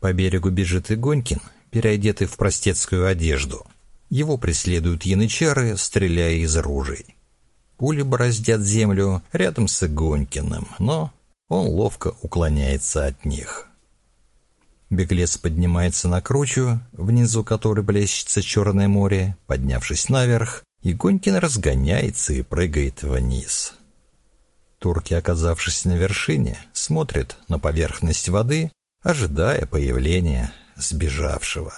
По берегу бежит Игонькин, переодетый в простецкую одежду. Его преследуют янычары, стреляя из ружей. Пули бороздят землю рядом с Игонькиным, но он ловко уклоняется от них. Беглец поднимается на кручу, внизу которой блещется Черное море. Поднявшись наверх, Игонькин разгоняется и прыгает вниз. Турки, оказавшись на вершине, смотрят на поверхность воды, ожидая появления сбежавшего.